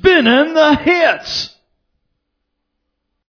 spinning the hits.